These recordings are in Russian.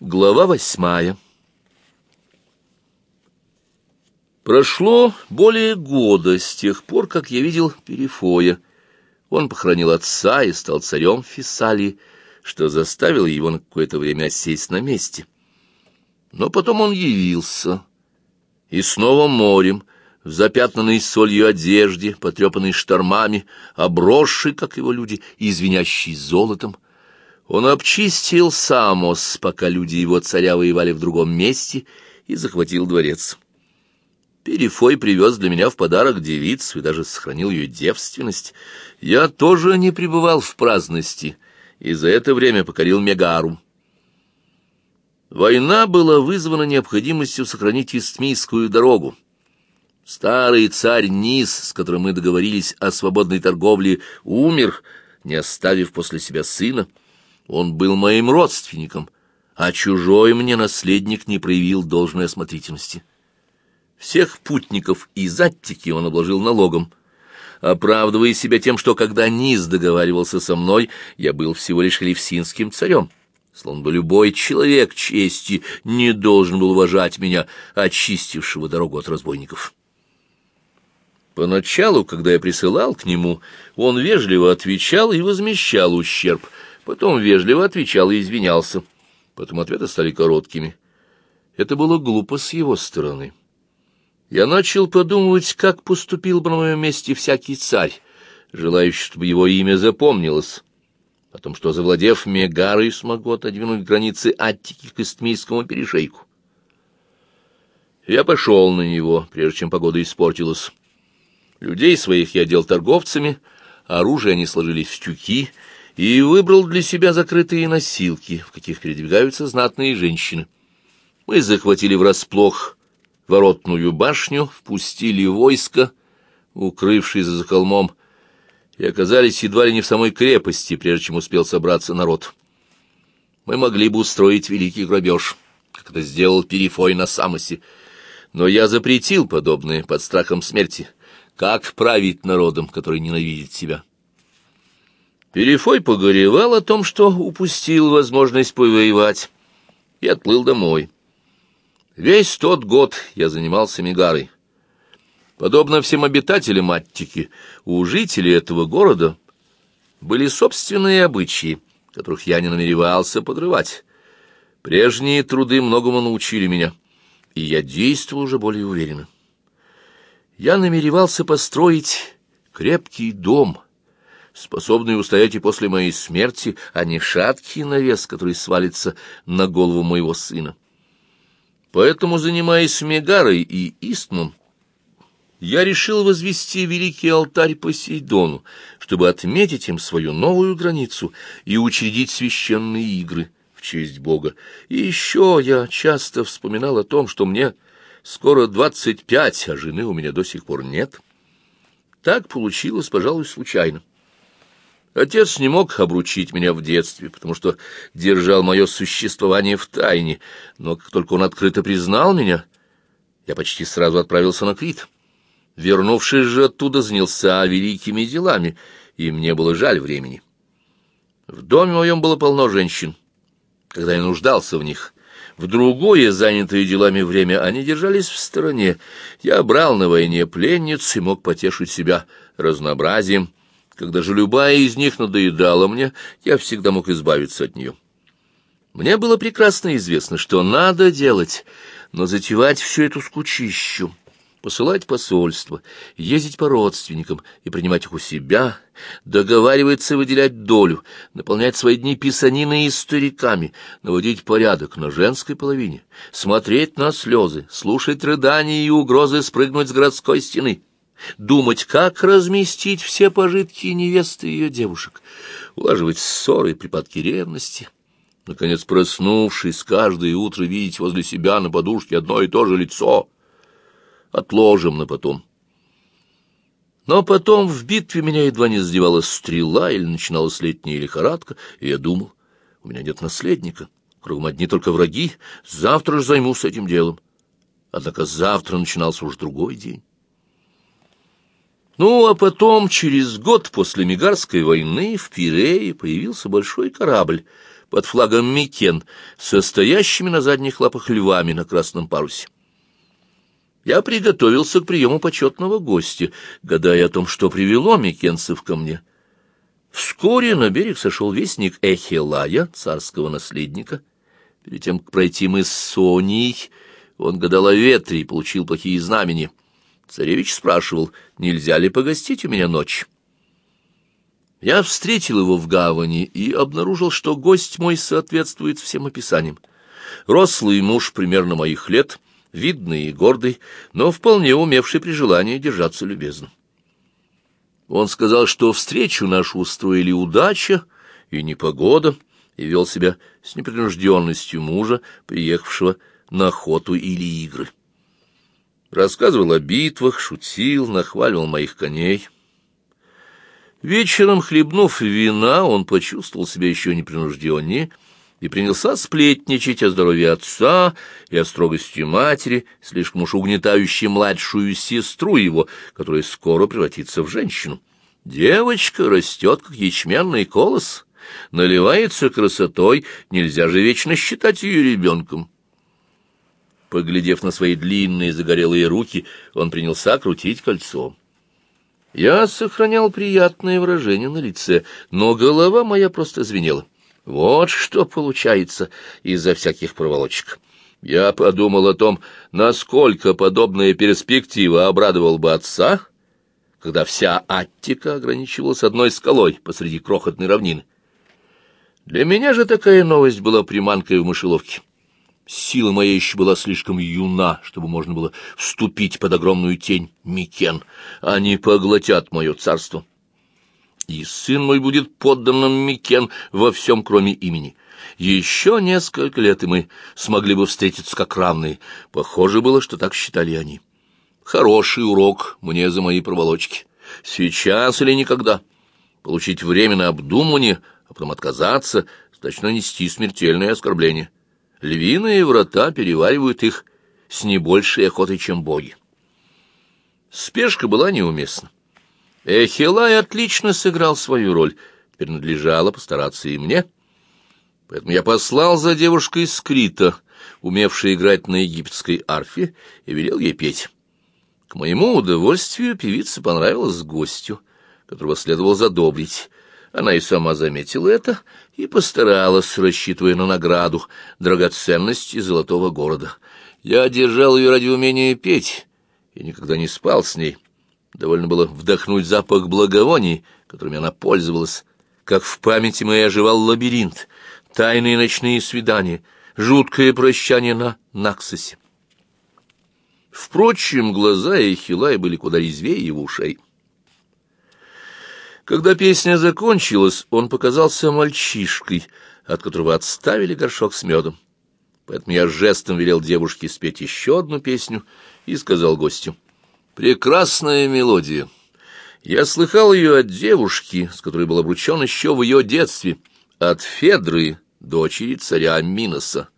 Глава восьмая Прошло более года с тех пор, как я видел Перифоя. Он похоронил отца и стал царем Фессалии, что заставило его на какое-то время осесть на месте. Но потом он явился, и снова морем, в запятнанной солью одежде, потрепанной штормами, обросший, как его люди, и звенящий золотом, он обчистил Самос, пока люди его царя воевали в другом месте, и захватил дворец. Перефой привез для меня в подарок девицу и даже сохранил ее девственность. Я тоже не пребывал в праздности, и за это время покорил Мегару. Война была вызвана необходимостью сохранить Истмийскую дорогу. Старый царь Низ, с которым мы договорились о свободной торговле, умер, не оставив после себя сына. Он был моим родственником, а чужой мне наследник не проявил должной осмотрительности. Всех путников из Аттики он обложил налогом, оправдывая себя тем, что когда Низ договаривался со мной, я был всего лишь левсинским царем. Словно бы любой человек чести не должен был уважать меня, очистившего дорогу от разбойников. Поначалу, когда я присылал к нему, он вежливо отвечал и возмещал ущерб, потом вежливо отвечал и извинялся. Потом ответы стали короткими. Это было глупо с его стороны. Я начал подумывать, как поступил бы на моем месте всякий царь, желающий, чтобы его имя запомнилось, о том, что, завладев Мегарой, смогу отодвинуть границы Аттики к Истмийскому перешейку. Я пошел на него, прежде чем погода испортилась. Людей своих я дел торговцами, оружие они сложили в тюки и выбрал для себя закрытые носилки, в каких передвигаются знатные женщины. Мы захватили врасплох воротную башню, впустили войско, укрывшись за холмом, и оказались едва ли не в самой крепости, прежде чем успел собраться народ. Мы могли бы устроить великий грабеж, как это сделал Перифой на Самосе, но я запретил подобное под страхом смерти. Как править народом, который ненавидит себя? Перифой погоревал о том, что упустил возможность повоевать, и отплыл домой. Весь тот год я занимался Мегарой. Подобно всем обитателям Аттики, у жителей этого города были собственные обычаи, которых я не намеревался подрывать. Прежние труды многому научили меня, и я действовал уже более уверенно. Я намеревался построить крепкий дом, способный устоять и после моей смерти, а не шаткий навес, который свалится на голову моего сына. Поэтому, занимаясь Мегарой и Истмом, я решил возвести великий алтарь Посейдону, чтобы отметить им свою новую границу и учредить священные игры в честь Бога. И еще я часто вспоминал о том, что мне скоро двадцать пять, а жены у меня до сих пор нет. Так получилось, пожалуй, случайно. Отец не мог обручить меня в детстве, потому что держал мое существование в тайне, но как только он открыто признал меня, я почти сразу отправился на Крит. Вернувшись же оттуда, занялся великими делами, и мне было жаль времени. В доме моем было полно женщин, когда я нуждался в них. В другое, занятое делами время, они держались в стороне. Я брал на войне пленниц и мог потешить себя разнообразием, когда же любая из них надоедала мне, я всегда мог избавиться от нее. Мне было прекрасно известно, что надо делать, но затевать всю эту скучищу, посылать посольство, ездить по родственникам и принимать их у себя, договариваться выделять долю, наполнять свои дни писаниной и стариками, наводить порядок на женской половине, смотреть на слезы, слушать рыдания и угрозы спрыгнуть с городской стены — думать, как разместить все пожитки невесты и ее девушек, улаживать ссоры и припадки ревности. Наконец, проснувшись, каждое утро видеть возле себя на подушке одно и то же лицо. Отложим на потом. Но потом в битве меня едва не задевала стрела или начиналась летняя лихорадка, и я думал, у меня нет наследника, кругом одни только враги, завтра же займусь этим делом. Однако завтра начинался уж другой день. Ну, а потом, через год после Мигарской войны, в Пирее появился большой корабль, под флагом Микен, состоящими на задних лапах львами на красном парусе. Я приготовился к приему почетного гостя, гадая о том, что привело микенцев ко мне. Вскоре на берег сошел вестник Эхилая, царского наследника. Перед тем, как пройти мы с Соней, он гадал о ветре и получил плохие знамения. Царевич спрашивал, нельзя ли погостить у меня ночь. Я встретил его в гавани и обнаружил, что гость мой соответствует всем описаниям. Рослый муж примерно моих лет, видный и гордый, но вполне умевший при желании держаться любезно. Он сказал, что встречу нашу устроили удача и непогода, и вел себя с непринужденностью мужа, приехавшего на охоту или игры. Рассказывал о битвах, шутил, нахваливал моих коней. Вечером, хлебнув вина, он почувствовал себя еще непринужденнее и принялся сплетничать о здоровье отца и о строгости матери, слишком уж угнетающей младшую сестру его, которая скоро превратится в женщину. Девочка растет, как ячменный колос, наливается красотой, нельзя же вечно считать ее ребенком. Поглядев на свои длинные загорелые руки, он принялся крутить кольцо. Я сохранял приятное выражение на лице, но голова моя просто звенела. Вот что получается из-за всяких проволочек. Я подумал о том, насколько подобная перспектива обрадовал бы отца, когда вся Аттика ограничивалась одной скалой посреди крохотной равнины. Для меня же такая новость была приманкой в мышеловке. Сила моя еще была слишком юна, чтобы можно было вступить под огромную тень Микен. Они поглотят мое царство. И сын мой будет подданным Микен во всем, кроме имени. Еще несколько лет, и мы смогли бы встретиться как равные. Похоже было, что так считали они. Хороший урок мне за мои проволочки. Сейчас или никогда. Получить время на обдумывание, а потом отказаться, значит нанести смертельное оскорбление. Львиные врата переваривают их с не большей охотой, чем боги. Спешка была неуместна. Эхилай отлично сыграл свою роль, теперь постараться и мне. Поэтому я послал за девушкой Скрита, умевшей играть на египетской арфе, и велел ей петь. К моему удовольствию певица понравилась гостю, которого следовало задобрить. Она и сама заметила это и постаралась, рассчитывая на награду, драгоценности золотого города. Я держал ее ради умения петь и никогда не спал с ней. Довольно было вдохнуть запах благовоний, которыми она пользовалась, как в памяти моей оживал лабиринт, тайные ночные свидания, жуткое прощание на Наксосе. Впрочем, глаза Эхилая были куда резвее его ушей. Когда песня закончилась, он показался мальчишкой, от которого отставили горшок с медом. Поэтому я жестом велел девушке спеть еще одну песню и сказал гостю. «Прекрасная мелодия. Я слыхал ее от девушки, с которой был обручен еще в ее детстве, от Федры, дочери царя Миноса.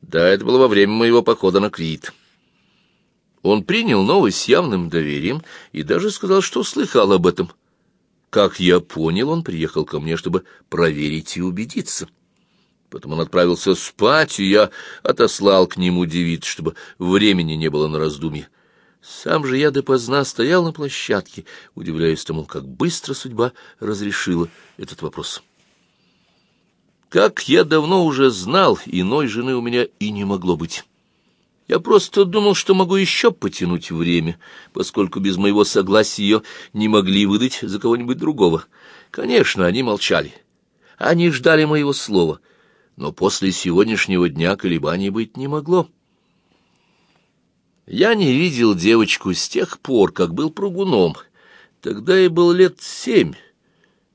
Да, это было во время моего похода на Крит». Он принял новость с явным доверием и даже сказал, что слыхал об этом. Как я понял, он приехал ко мне, чтобы проверить и убедиться. Потом он отправился спать, и я отослал к нему девиц, чтобы времени не было на раздумье. Сам же я допоздна стоял на площадке, удивляясь тому, как быстро судьба разрешила этот вопрос. Как я давно уже знал, иной жены у меня и не могло быть. Я просто думал, что могу еще потянуть время, поскольку без моего согласия ее не могли выдать за кого-нибудь другого. Конечно, они молчали. Они ждали моего слова. Но после сегодняшнего дня колебаний быть не могло. Я не видел девочку с тех пор, как был пругуном. Тогда ей был лет семь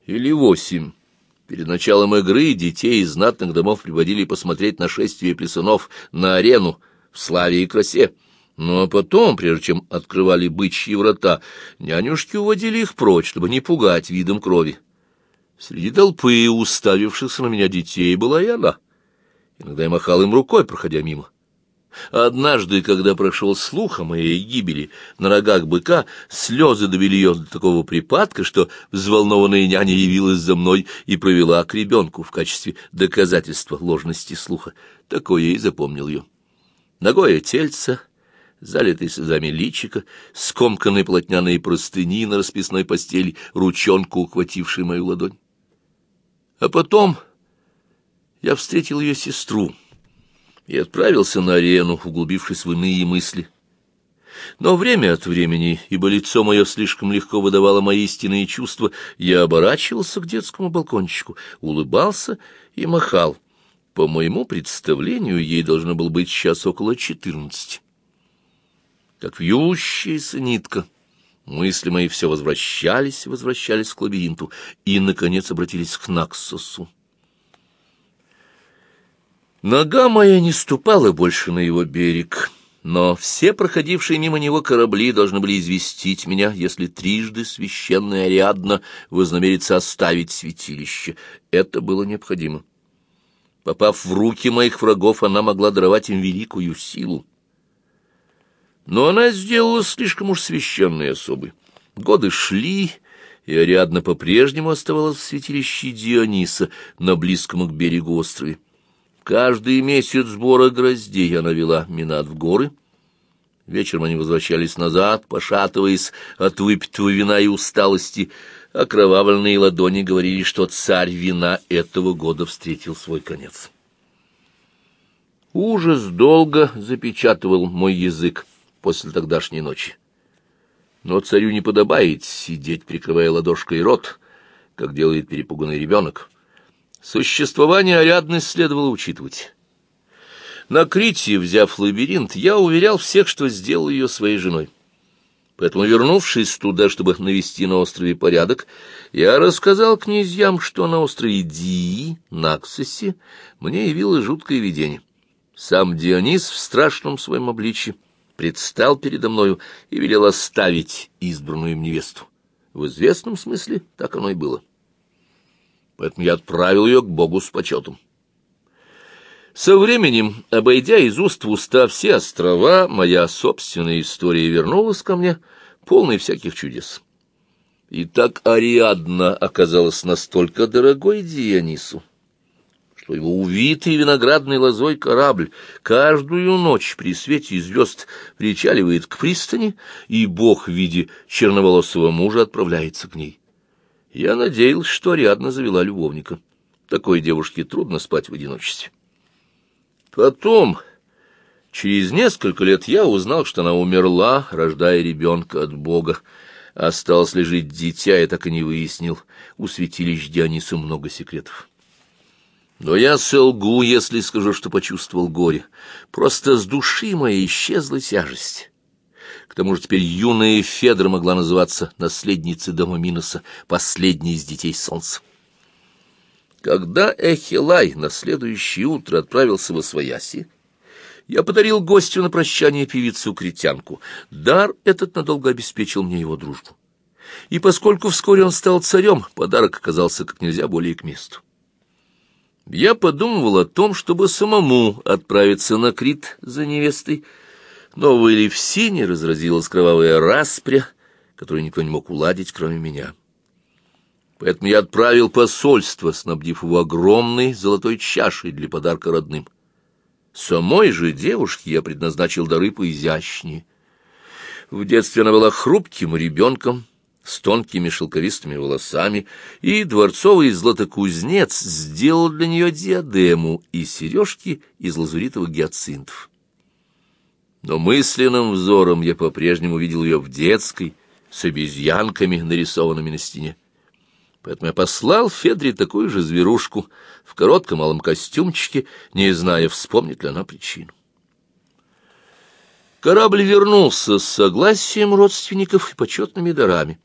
или восемь. Перед началом игры детей из знатных домов приводили посмотреть нашествие плясунов на арену, в славе и красе. Ну а потом, прежде чем открывали бычьи врата, нянюшки уводили их прочь, чтобы не пугать видом крови. Среди толпы, уставившихся на меня детей, была и она. Иногда я махал им рукой, проходя мимо. Однажды, когда прошел слух о моей гибели на рогах быка, слезы довели ее до такого припадка, что взволнованная няня явилась за мной и провела к ребенку в качестве доказательства ложности слуха. Такое и запомнил ее. Ногое тельце, залитый слезами личика, скомканные плотняные простыни на расписной постели, ручонку, ухватившей мою ладонь. А потом я встретил ее сестру и отправился на арену, углубившись в иные мысли. Но время от времени, ибо лицо мое слишком легко выдавало мои истинные чувства, я оборачивался к детскому балкончику, улыбался и махал. По моему представлению, ей должно было быть сейчас около четырнадцати. Как вьющаяся нитка, мысли мои все возвращались возвращались к лабиринту и, наконец, обратились к Наксосу. Нога моя не ступала больше на его берег, но все проходившие мимо него корабли должны были известить меня, если трижды священная Ариадна вознамерится оставить святилище. Это было необходимо. Попав в руки моих врагов, она могла даровать им великую силу. Но она сделала слишком уж священной особой. Годы шли, и Ариадна по-прежнему оставалась в святилище Диониса на близком к берегу острове. Каждый месяц сбора гроздей она вела Минат в горы. Вечером они возвращались назад, пошатываясь от выпитого вина и усталости. Окровавленные ладони говорили, что царь вина этого года встретил свой конец. Ужас долго запечатывал мой язык после тогдашней ночи. Но царю не подобает сидеть, прикрывая ладошкой рот, как делает перепуганный ребенок. Существование Ариадны следовало учитывать. На Крите, взяв лабиринт, я уверял всех, что сделал ее своей женой. Поэтому, вернувшись туда, чтобы навести на острове порядок, я рассказал князьям, что на острове Дии, Наксосе, мне явилось жуткое видение. Сам Дионис в страшном своем обличье предстал передо мною и велел оставить избранную им невесту. В известном смысле так оно и было поэтому я отправил ее к Богу с почетом. Со временем, обойдя из уст в уста все острова, моя собственная история вернулась ко мне, полной всяких чудес. И так Ариадна оказалась настолько дорогой Дионису, что его увитый виноградной лозой корабль каждую ночь при свете звезд причаливает к пристани, и Бог в виде черноволосого мужа отправляется к ней. Я надеялся, что Ариадна завела любовника. Такой девушке трудно спать в одиночестве. Потом, через несколько лет, я узнал, что она умерла, рождая ребенка от Бога. Осталось ли жить дитя, я так и не выяснил. У святилищ Диониса много секретов. Но я солгу, если скажу, что почувствовал горе. Просто с души моей исчезла тяжесть. К тому же теперь юная Федра могла называться наследницей дома Миноса, последней из детей солнца. Когда Эхилай на следующее утро отправился во Свояси, я подарил гостю на прощание певицу-критянку. Дар этот надолго обеспечил мне его дружбу. И поскольку вскоре он стал царем, подарок оказался как нельзя более к месту. Я подумывал о том, чтобы самому отправиться на Крит за невестой, но в Элевсине разразилась кровавая распря, которую никто не мог уладить, кроме меня. Поэтому я отправил посольство, снабдив его огромной золотой чашей для подарка родным. Самой же девушке я предназначил дары поизящнее. В детстве она была хрупким ребенком, с тонкими шелковистыми волосами, и дворцовый златокузнец сделал для нее диадему и сережки из лазуритовых гиацинтов но мысленным взором я по-прежнему видел ее в детской, с обезьянками, нарисованными на стене. Поэтому я послал Федре такую же зверушку в коротком малом костюмчике, не зная, вспомнит ли она причину. Корабль вернулся с согласием родственников и почетными дарами.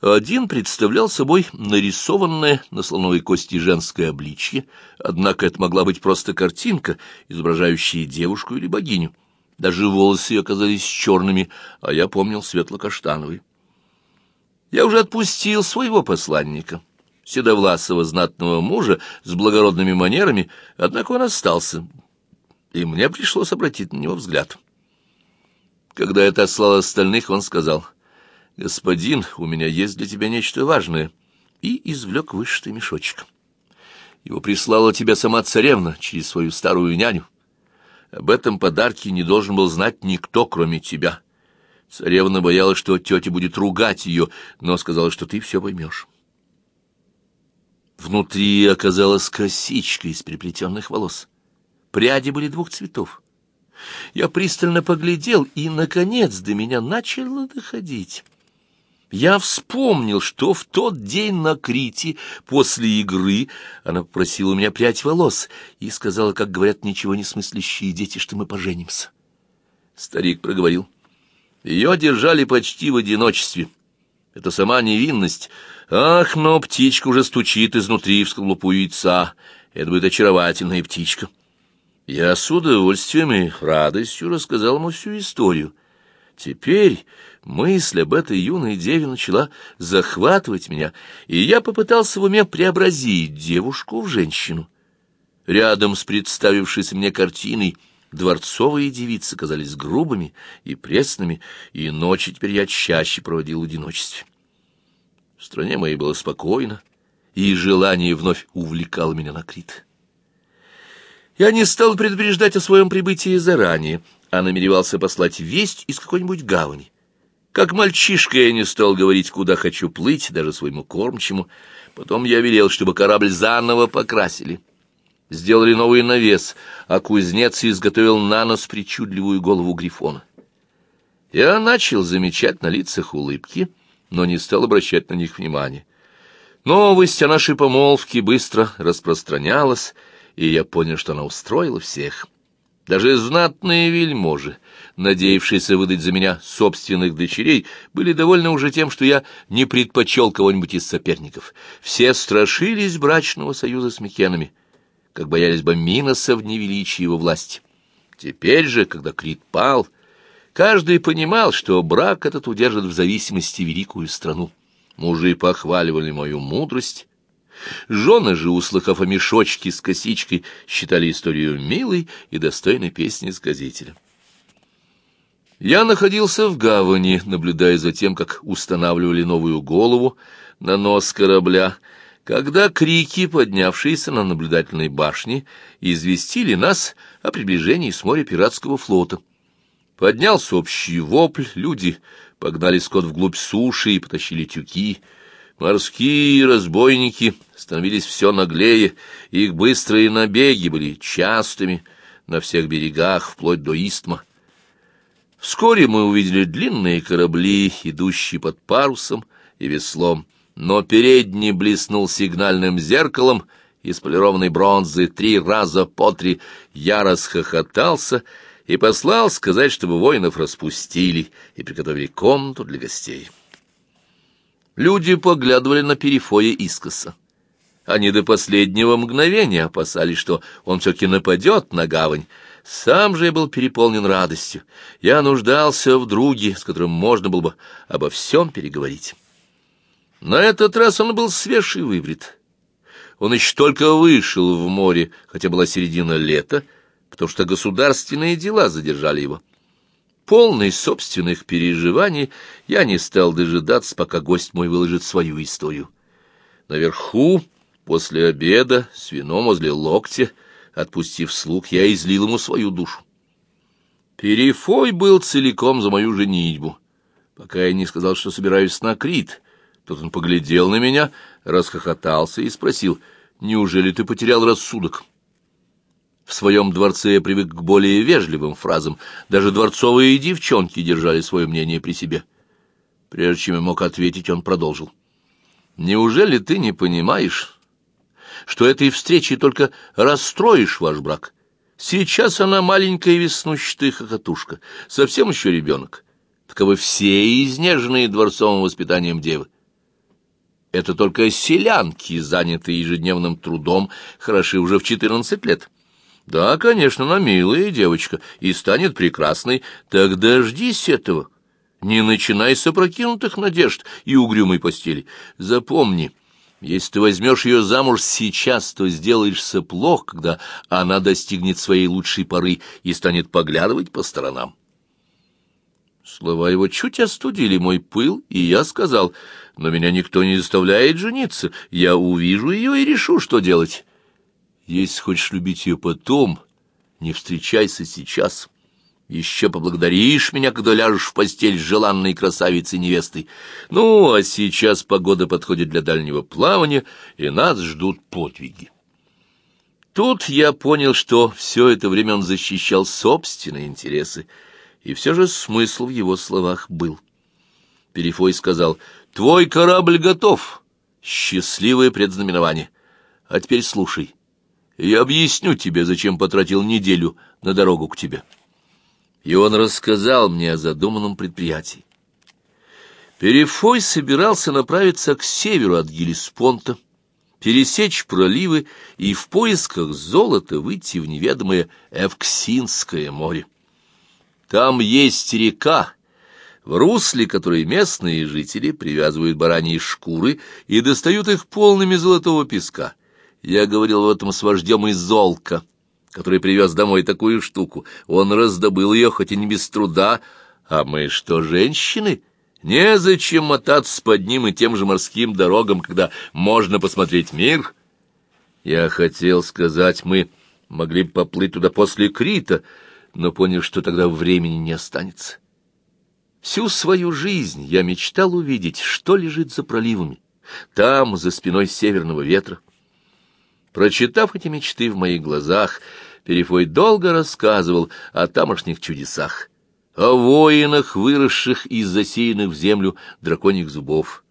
Один представлял собой нарисованное на слоновой кости женское обличье, однако это могла быть просто картинка, изображающая девушку или богиню. Даже волосы ее оказались черными, а я помнил светло-каштановый. Я уже отпустил своего посланника, седовласого знатного мужа с благородными манерами, однако он остался. и мне пришлось обратить на него взгляд. Когда я отослал остальных, он сказал, «Господин, у меня есть для тебя нечто важное», и извлек вышитый мешочек. Его прислала тебя сама царевна через свою старую няню. Об этом подарке не должен был знать никто, кроме тебя. Царевна боялась, что тетя будет ругать ее, но сказала, что ты все поймешь. Внутри оказалась косичка из переплетенных волос. Пряди были двух цветов. Я пристально поглядел, и, наконец, до меня начало доходить. Я вспомнил, что в тот день на Крите, после игры, она попросила у меня прядь волос и сказала, как говорят ничего не смыслящие дети, что мы поженимся. Старик проговорил. Ее держали почти в одиночестве. Это сама невинность. Ах, но птичка уже стучит изнутри в скорлупу яйца. Это будет очаровательная птичка. Я с удовольствием и радостью рассказал ему всю историю. Теперь мысль об этой юной деве начала захватывать меня, и я попытался в уме преобразить девушку в женщину. Рядом с представившейся мне картиной дворцовые девицы казались грубыми и пресными, и ночи теперь я чаще проводил в одиночестве. В стране моей было спокойно, и желание вновь увлекало меня на Крит. Я не стал предупреждать о своем прибытии заранее, а намеревался послать весть из какой-нибудь гавани. Как мальчишка я не стал говорить, куда хочу плыть, даже своему кормчему. Потом я велел, чтобы корабль заново покрасили. Сделали новый навес, а кузнец изготовил на нос причудливую голову грифона. Я начал замечать на лицах улыбки, но не стал обращать на них внимания. Новость о нашей помолвке быстро распространялась, и я понял, что она устроила всех. Даже знатные вельможи, надеявшиеся выдать за меня собственных дочерей, были довольны уже тем, что я не предпочел кого-нибудь из соперников. Все страшились брачного союза с Микенами, как боялись бы Миноса в невеличии его власти. Теперь же, когда Крит пал, каждый понимал, что брак этот удержит в зависимости великую страну. Мужи похваливали мою мудрость, Жены же, услыхав о мешочке с косичкой, считали историю милой и достойной песни сказителя. Я находился в гавани, наблюдая за тем, как устанавливали новую голову на нос корабля, когда крики, поднявшиеся на наблюдательной башне, известили нас о приближении с моря пиратского флота. Поднялся общий вопль, люди погнали скот вглубь суши и потащили тюки — Морские разбойники становились все наглее, их быстрые набеги были частыми на всех берегах, вплоть до Истма. Вскоре мы увидели длинные корабли, идущие под парусом и веслом, но передний блеснул сигнальным зеркалом из полированной бронзы три раза по три. Я расхохотался и послал сказать, чтобы воинов распустили и приготовили комнату для гостей. Люди поглядывали на Перифоя искоса. Они до последнего мгновения опасались, что он все-таки нападет на гавань. Сам же я был переполнен радостью. Я нуждался в друге, с которым можно было бы обо всем переговорить. На этот раз он был свеж и выбрит. Он еще только вышел в море, хотя была середина лета, потому что государственные дела задержали его. Полный собственных переживаний, я не стал дожидаться, пока гость мой выложит свою историю. Наверху, после обеда, с вином возле локтя, отпустив слуг, я излил ему свою душу. Перефой был целиком за мою женитьбу. Пока я не сказал, что собираюсь на Крит, тут он поглядел на меня, расхохотался и спросил, «Неужели ты потерял рассудок?» В своем дворце я привык к более вежливым фразам. Даже дворцовые девчонки держали свое мнение при себе. Прежде чем я мог ответить, он продолжил. «Неужели ты не понимаешь, что этой встречей только расстроишь ваш брак? Сейчас она маленькая веснущатая хохотушка, совсем еще ребенок. Таковы все изнеженные дворцовым воспитанием девы. Это только селянки, занятые ежедневным трудом, хороши уже в четырнадцать лет». Да, конечно, она милая девочка и станет прекрасной. Так дождись этого. Не начинай с опрокинутых надежд и угрюмой постели. Запомни, Если ты возьмешь ее замуж сейчас, то сделаешься плох, когда она достигнет своей лучшей поры и станет поглядывать по сторонам. Слова его чуть остудили мой пыл, и я сказал, но меня никто не заставляет жениться, я увижу ее и решу, что делать. Если хочешь любить ее потом, не встречайся сейчас. Еще поблагодаришь меня, когда ляжешь в постель с желанной красавицей-невестой. Ну, а сейчас погода подходит для дальнего плавания, и нас ждут подвиги. Тут я понял, что все это время он защищал собственные интересы, и все же смысл в его словах был. Перефой сказал, «Твой корабль готов. Счастливое предзнаменование. А теперь слушай. Я объясню тебе, зачем потратил неделю на дорогу к тебе» и он рассказал мне о задуманном предприятии. Перефой собирался направиться к северу от Гелиспонта, пересечь проливы и в поисках золота выйти в неведомое Эвксинское море. Там есть река, в русле которой местные жители привязывают бараньи шкуры и достают их полными золотого песка. Я говорил об этом с вождем из Золка — который привез домой такую штуку. Он раздобыл ее, хоть и не без труда. А мы что, женщины? Незачем мотаться по одним и тем же морским дорогам, когда можно посмотреть мир. Я хотел сказать, мы могли бы поплыть туда после Крита, но понял, что тогда времени не останется. Всю свою жизнь я мечтал увидеть, что лежит за проливами, там, за спиной северного ветра. Прочитав эти мечты в моих глазах, Перефой долго рассказывал о тамошних чудесах, о воинах, выросших из засеянных в землю драконьих зубов,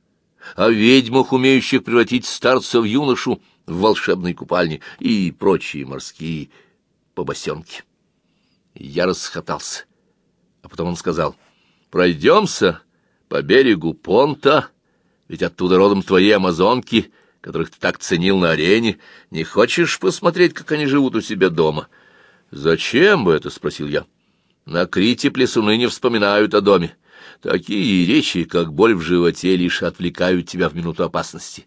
о ведьмах, умеющих превратить старца в юношу в волшебной купальне и прочие морские побосенки. Я расхотался, а потом он сказал, «Пройдемся по берегу Понта, ведь оттуда родом твои амазонки» которых ты так ценил на арене, не хочешь посмотреть, как они живут у себя дома? — Зачем бы это? — спросил я. — На Крите плесуны не вспоминают о доме. Такие речи, как боль в животе, лишь отвлекают тебя в минуту опасности.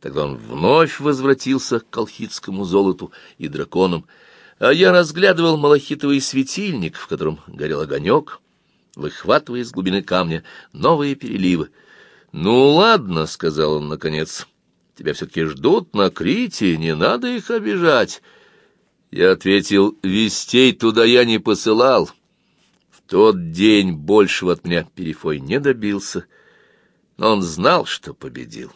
Тогда он вновь возвратился к колхидскому золоту и драконам, а я разглядывал малахитовый светильник, в котором горел огонек, выхватывая из глубины камня новые переливы. — Ну, ладно, — сказал он наконец, — Тебя все-таки ждут на Крите, не надо их обижать. Я ответил, вестей туда я не посылал. В тот день большего от меня Перефой не добился, но он знал, что победил.